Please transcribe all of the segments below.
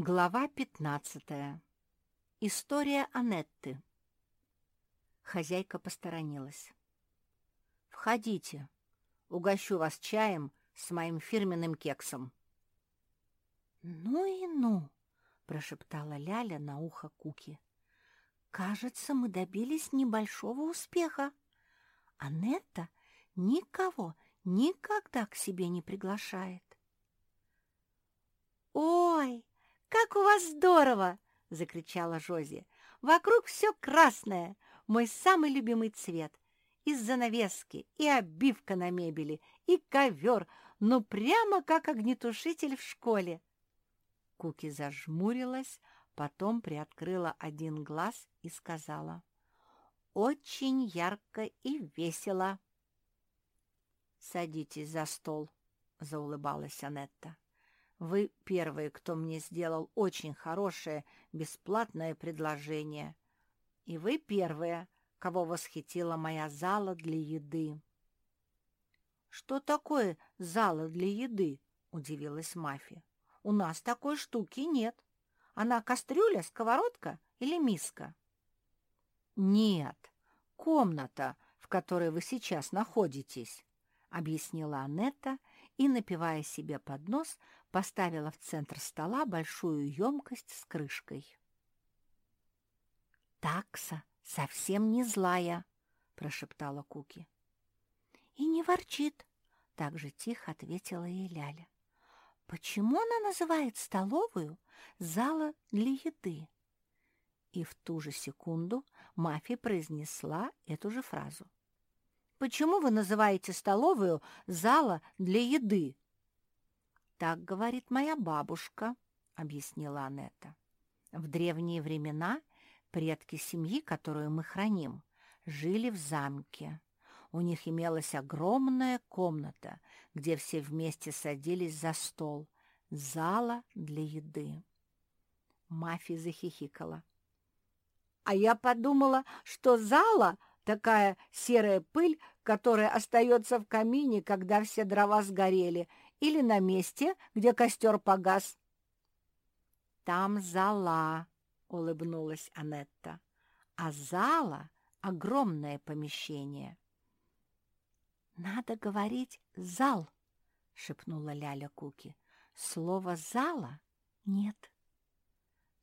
Глава 15. История Анетты. Хозяйка посторонилась. «Входите. Угощу вас чаем с моим фирменным кексом». «Ну и ну!» — прошептала Ляля на ухо Куки. «Кажется, мы добились небольшого успеха. Анетта никого никогда к себе не приглашает». «Ой!» «Как у вас здорово!» — закричала Жози. «Вокруг все красное, мой самый любимый цвет. И занавески, и обивка на мебели, и ковер, ну прямо как огнетушитель в школе». Куки зажмурилась, потом приоткрыла один глаз и сказала. «Очень ярко и весело». «Садитесь за стол», — заулыбалась Анетта. Вы первые, кто мне сделал очень хорошее бесплатное предложение. И вы первые, кого восхитила моя зала для еды. — Что такое зала для еды? — удивилась Мафи. — У нас такой штуки нет. Она кастрюля, сковородка или миска? — Нет, комната, в которой вы сейчас находитесь, — объяснила Анетта и, напивая себе под нос, поставила в центр стола большую емкость с крышкой. «Такса совсем не злая», — прошептала Куки. «И не ворчит», — так же тихо ответила ей Ляля. «Почему она называет столовую зала для еды?» И в ту же секунду Мафи произнесла эту же фразу. «Почему вы называете столовую зала для еды?» «Так говорит моя бабушка», — объяснила Анетта. «В древние времена предки семьи, которую мы храним, жили в замке. У них имелась огромная комната, где все вместе садились за стол, зала для еды». Мафи захихикала. «А я подумала, что зала — такая серая пыль, которая остается в камине, когда все дрова сгорели, или на месте, где костер погас. «Там зала», — улыбнулась Анетта, — «а зала — огромное помещение». «Надо говорить «зал», — шепнула Ляля Куки. «Слова «зала» нет».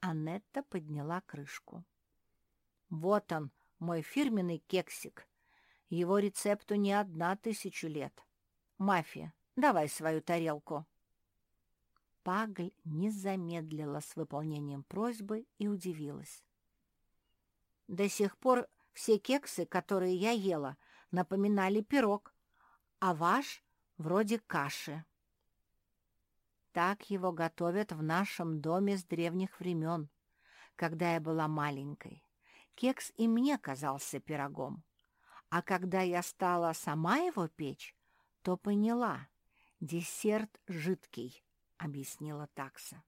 Анетта подняла крышку. «Вот он, мой фирменный кексик. Его рецепту не одна тысячу лет. Мафия, Давай свою тарелку». Пагль не замедлила с выполнением просьбы и удивилась. «До сих пор все кексы, которые я ела, напоминали пирог, а ваш — вроде каши». Так его готовят в нашем доме с древних времен, когда я была маленькой. Кекс и мне казался пирогом. А когда я стала сама его печь, то поняла, «Десерт жидкий», — объяснила такса.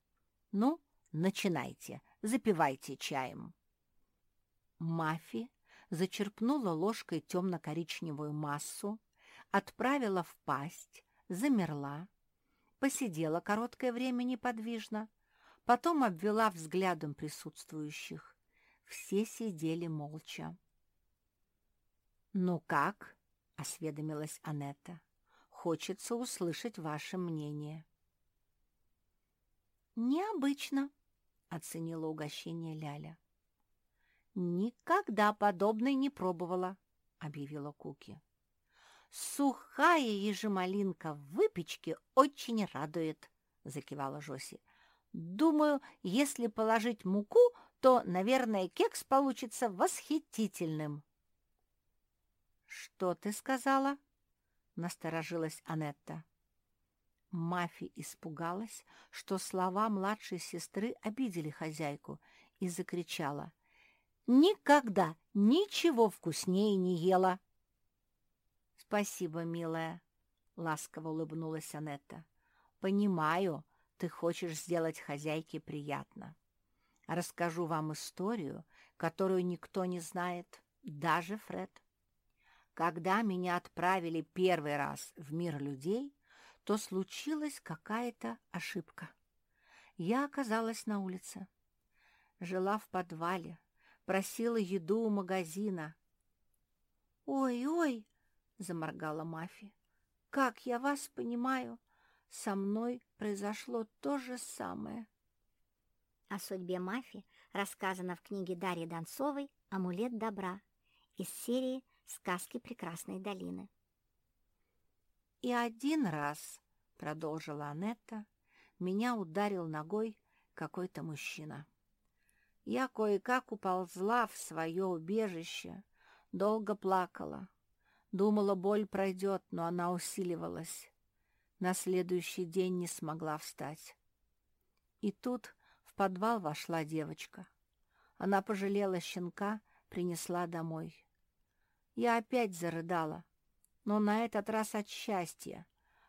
«Ну, начинайте, запивайте чаем». Мафи зачерпнула ложкой темно-коричневую массу, отправила в пасть, замерла, посидела короткое время неподвижно, потом обвела взглядом присутствующих. Все сидели молча. «Ну как?» — осведомилась Анетта хочется услышать ваше мнение». «Необычно», — оценила угощение Ляля. «Никогда подобной не пробовала», — объявила Куки. «Сухая ежемалинка в выпечке очень радует», — закивала Жоси. «Думаю, если положить муку, то, наверное, кекс получится восхитительным». «Что ты сказала?» — насторожилась Анетта. Мафи испугалась, что слова младшей сестры обидели хозяйку, и закричала. «Никогда ничего вкуснее не ела!» «Спасибо, милая», — ласково улыбнулась Анетта. «Понимаю, ты хочешь сделать хозяйке приятно. Расскажу вам историю, которую никто не знает, даже Фред. Когда меня отправили первый раз в мир людей, то случилась какая-то ошибка. я оказалась на улице. Жила в подвале, просила еду у магазина. «Ой-ой!» — заморгала Мафи. «Как я вас понимаю, со мной произошло то же самое». О судьбе Мафи рассказано в книге Дарьи Донцовой «Амулет добра» из серии «Сказки прекрасной долины». «И один раз», — продолжила Анетта, — «меня ударил ногой какой-то мужчина. Я кое-как уползла в свое убежище, долго плакала. Думала, боль пройдет, но она усиливалась. На следующий день не смогла встать. И тут в подвал вошла девочка. Она пожалела щенка, принесла домой. Я опять зарыдала, но на этот раз от счастья,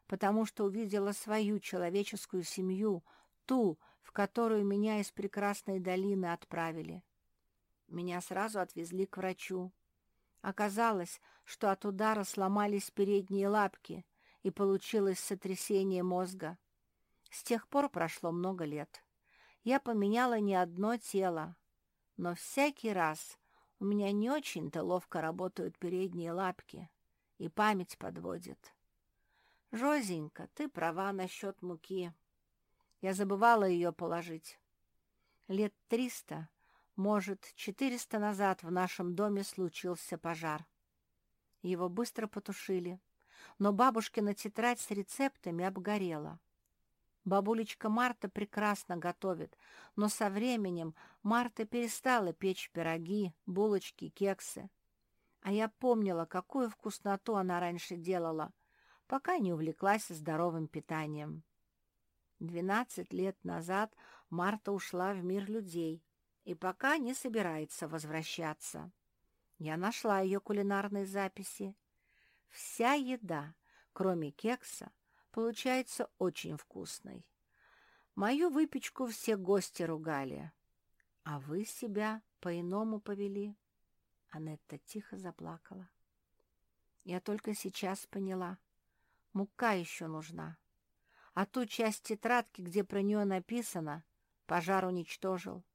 потому что увидела свою человеческую семью, ту, в которую меня из прекрасной долины отправили. Меня сразу отвезли к врачу. Оказалось, что от удара сломались передние лапки, и получилось сотрясение мозга. С тех пор прошло много лет. Я поменяла не одно тело, но всякий раз у меня не очень-то ловко работают передние лапки, и память подводит. Жозенька, ты права насчет муки. Я забывала ее положить. Лет триста, может, четыреста назад в нашем доме случился пожар. Его быстро потушили, но бабушкина тетрадь с рецептами обгорела. Бабулечка Марта прекрасно готовит, но со временем Марта перестала печь пироги, булочки, кексы. А я помнила, какую вкусноту она раньше делала, пока не увлеклась здоровым питанием. Двенадцать лет назад Марта ушла в мир людей и пока не собирается возвращаться. Я нашла ее кулинарные записи. Вся еда, кроме кекса, получается очень вкусной. Мою выпечку все гости ругали, а вы себя по-иному повели. Анетта тихо заплакала. Я только сейчас поняла. Мука еще нужна. А ту часть тетрадки, где про нее написано, пожар уничтожил.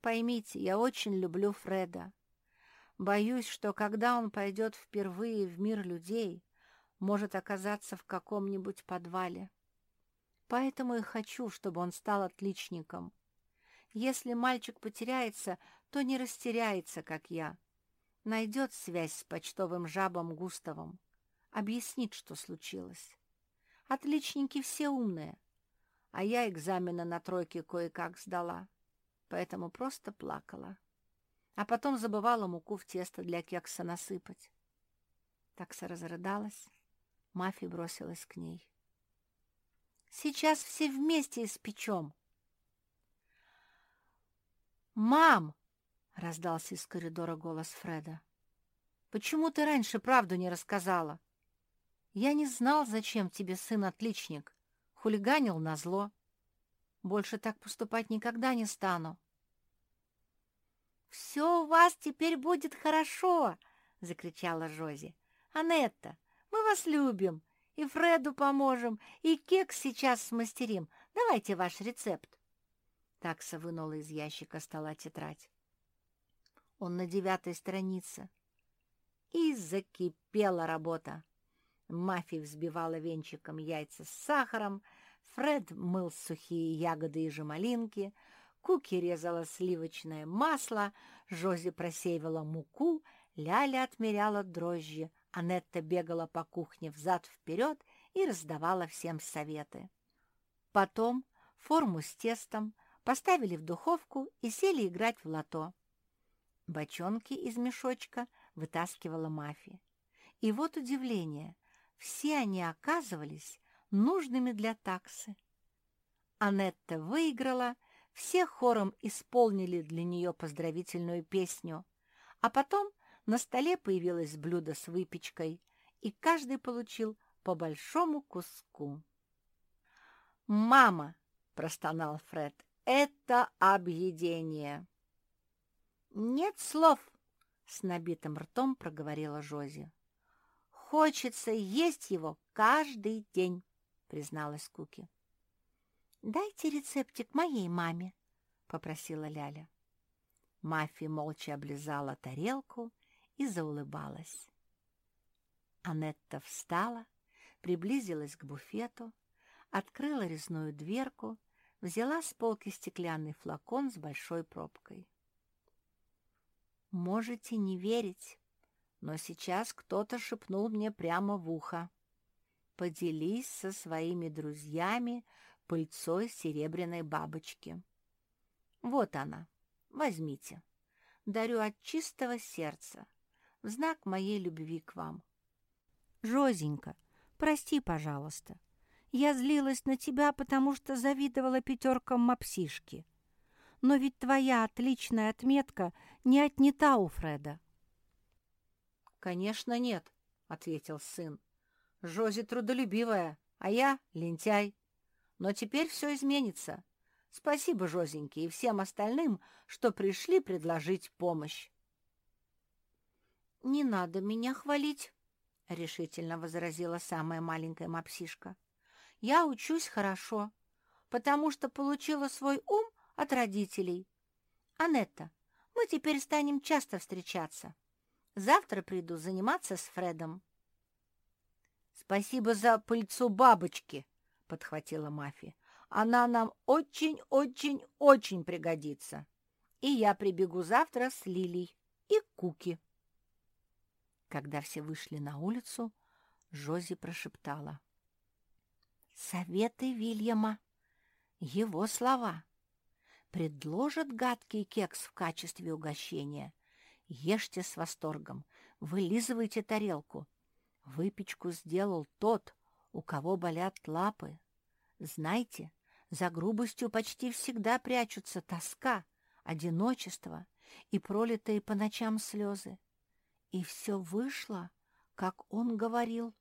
Поймите, я очень люблю Фреда. Боюсь, что когда он пойдет впервые в мир людей, может оказаться в каком-нибудь подвале. Поэтому и хочу, чтобы он стал отличником. Если мальчик потеряется, то не растеряется, как я. Найдет связь с почтовым жабом Густавом. Объяснит, что случилось. Отличники все умные. А я экзамены на тройке кое-как сдала, поэтому просто плакала. А потом забывала муку в тесто для кекса насыпать. Такса разрыдалась Мафи бросилась к ней. «Сейчас все вместе испечем!» «Мам!» — раздался из коридора голос Фреда. «Почему ты раньше правду не рассказала? Я не знал, зачем тебе сын-отличник. Хулиганил назло. Больше так поступать никогда не стану». «Все у вас теперь будет хорошо!» — закричала Жози. «Анетта, мы вас любим, и Фреду поможем, и кекс сейчас смастерим. Давайте ваш рецепт. Такса вынула из ящика стола тетрадь. Он на девятой странице. И закипела работа. Мафи взбивала венчиком яйца с сахаром, Фред мыл сухие ягоды и жемалинки, Куки резала сливочное масло, Жози просеивала муку, Ляля отмеряла дрожжи, Анетта бегала по кухне взад-вперед и раздавала всем советы. Потом форму с тестом поставили в духовку и сели играть в лото. Бочонки из мешочка вытаскивала Мафи. И вот удивление, все они оказывались нужными для таксы. Анетта выиграла, все хором исполнили для нее поздравительную песню, а потом на столе появилось блюдо с выпечкой, и каждый получил по большому куску. «Мама!» — простонал Фред. «Это объедение!» «Нет слов!» — с набитым ртом проговорила Жози. «Хочется есть его каждый день», — призналась Куки. «Дайте рецептик моей маме», — попросила Ляля. Мафи молча облизала тарелку и заулыбалась. Анетта встала, приблизилась к буфету, открыла резную дверку, взяла с полки стеклянный флакон с большой пробкой. «Можете не верить, но сейчас кто-то шепнул мне прямо в ухо. Поделись со своими друзьями пыльцой серебряной бабочки. Вот она, возьмите. Дарю от чистого сердца, в знак моей любви к вам. Жозенька, прости, пожалуйста. Я злилась на тебя, потому что завидовала пятеркам мопсишки. Но ведь твоя отличная отметка не отнята у Фреда. «Конечно нет», — ответил сын. «Жози трудолюбивая, а я лентяй. Но теперь все изменится. Спасибо, Жозеньке, и всем остальным, что пришли предложить помощь». «Не надо меня хвалить», — решительно возразила самая маленькая мопсишка. «Я учусь хорошо, потому что получила свой ум от родителей. Анетта, мы теперь станем часто встречаться. Завтра приду заниматься с Фредом». «Спасибо за пыльцу бабочки», — подхватила Мафи. «Она нам очень-очень-очень пригодится. И я прибегу завтра с Лилей и Куки». Когда все вышли на улицу, Жози прошептала. «Советы Вильяма. Его слова. Предложат гадкий кекс в качестве угощения. Ешьте с восторгом, вылизывайте тарелку. Выпечку сделал тот, у кого болят лапы. Знайте, за грубостью почти всегда прячутся тоска, одиночество и пролитые по ночам слезы. И все вышло, как он говорил.